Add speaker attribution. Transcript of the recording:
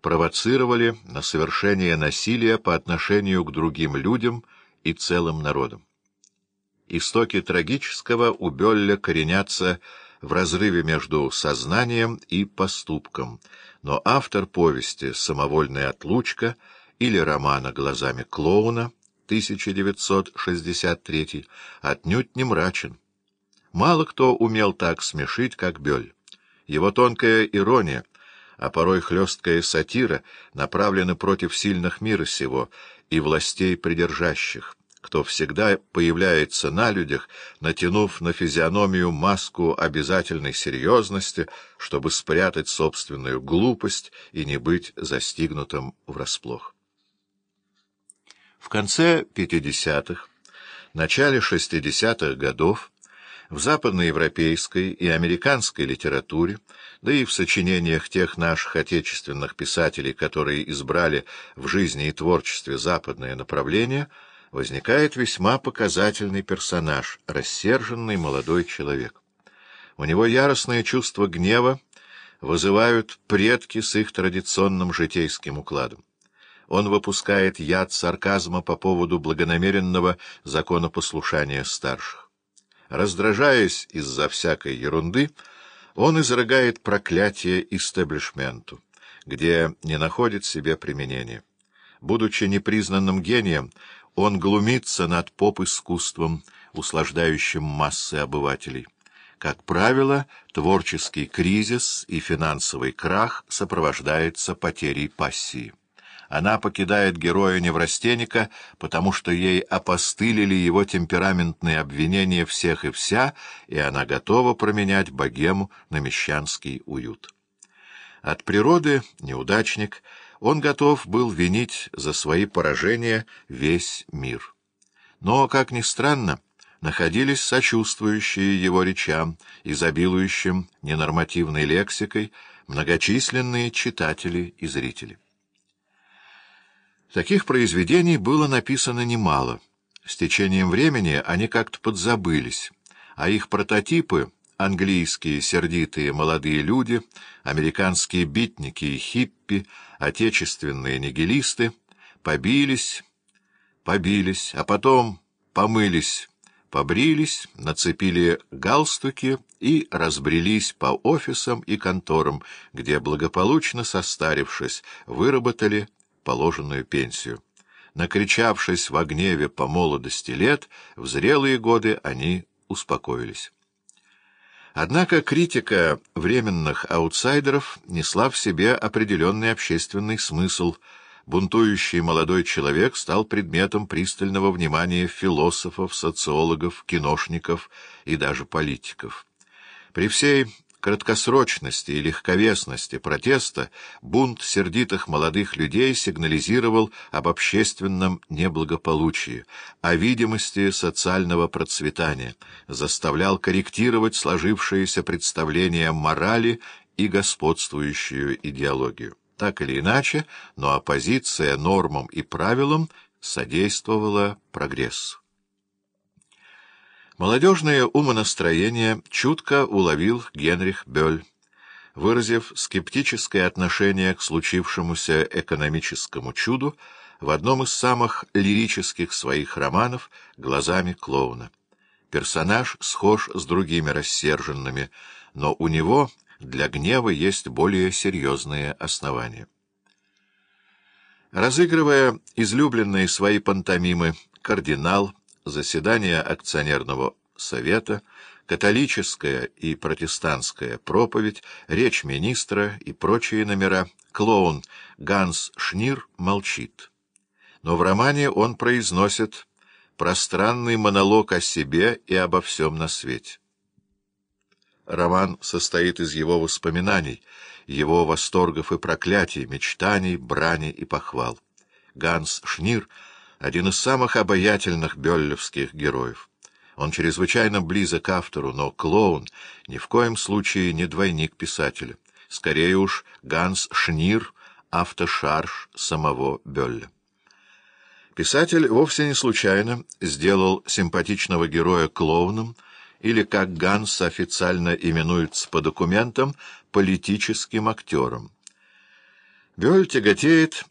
Speaker 1: провоцировали на совершение насилия по отношению к другим людям и целым народам. Истоки трагического у Бёлля коренятся в разрыве между сознанием и поступком, но автор повести «Самовольная отлучка» или романа «Глазами клоуна» 1963 отнюдь не мрачен. Мало кто умел так смешить, как Бёль. Его тонкая ирония, а порой хлесткая сатира направлены против сильных мира сего и властей придержащих, кто всегда появляется на людях, натянув на физиономию маску обязательной серьезности, чтобы спрятать собственную глупость и не быть застигнутым врасплох. В конце 50-х, начале 60-х годов в западноевропейской и американской литературе, да и в сочинениях тех наших отечественных писателей, которые избрали в жизни и творчестве западное направление, возникает весьма показательный персонаж, рассерженный молодой человек. У него яростное чувство гнева вызывают предки с их традиционным житейским укладом. Он выпускает яд сарказма по поводу благонамеренного законопослушания старших. Раздражаясь из-за всякой ерунды, он изрыгает проклятие истеблишменту, где не находит себе применения. Будучи непризнанным гением, он глумится над поп-искусством, услаждающим массы обывателей. Как правило, творческий кризис и финансовый крах сопровождается потерей пассии. Она покидает героя-неврастенника, потому что ей опостылили его темпераментные обвинения всех и вся, и она готова променять богему на мещанский уют. От природы неудачник, он готов был винить за свои поражения весь мир. Но, как ни странно, находились сочувствующие его речам, изобилующим ненормативной лексикой, многочисленные читатели и зрители. Таких произведений было написано немало. С течением времени они как-то подзабылись, а их прототипы — английские сердитые молодые люди, американские битники и хиппи, отечественные нигилисты — побились, побились, а потом помылись, побрились, нацепили галстуки и разбрелись по офисам и конторам, где, благополучно состарившись, выработали положенную пенсию. Накричавшись в гневе по молодости лет, в зрелые годы они успокоились. Однако критика временных аутсайдеров несла в себе определенный общественный смысл. Бунтующий молодой человек стал предметом пристального внимания философов, социологов, киношников и даже политиков. При всей краткосрочности и легковесности протеста бунт сердитых молодых людей сигнализировал об общественном неблагополучии, о видимости социального процветания, заставлял корректировать сложившиеся представления морали и господствующую идеологию. Так или иначе, но оппозиция нормам и правилам содействовала прогрессу. Молодежное умонастроение чутко уловил Генрих Бёль, выразив скептическое отношение к случившемуся экономическому чуду в одном из самых лирических своих романов «Глазами клоуна». Персонаж схож с другими рассерженными, но у него для гнева есть более серьезные основания. Разыгрывая излюбленные свои пантомимы «Кардинал», заседания акционерного совета, католическая и протестантская проповедь, речь министра и прочие номера, клоун Ганс Шнир молчит. Но в романе он произносит пространный монолог о себе и обо всем на свете. Роман состоит из его воспоминаний, его восторгов и проклятий, мечтаний, брани и похвал. Ганс Шнир — один из самых обаятельных бёллевских героев. Он чрезвычайно близок к автору, но клоун ни в коем случае не двойник писателя. Скорее уж Ганс Шнир — автошарж самого Бёлля. Писатель вовсе не случайно сделал симпатичного героя клоуном, или, как Ганс официально именуется по документам, политическим актером. Бёль тяготеет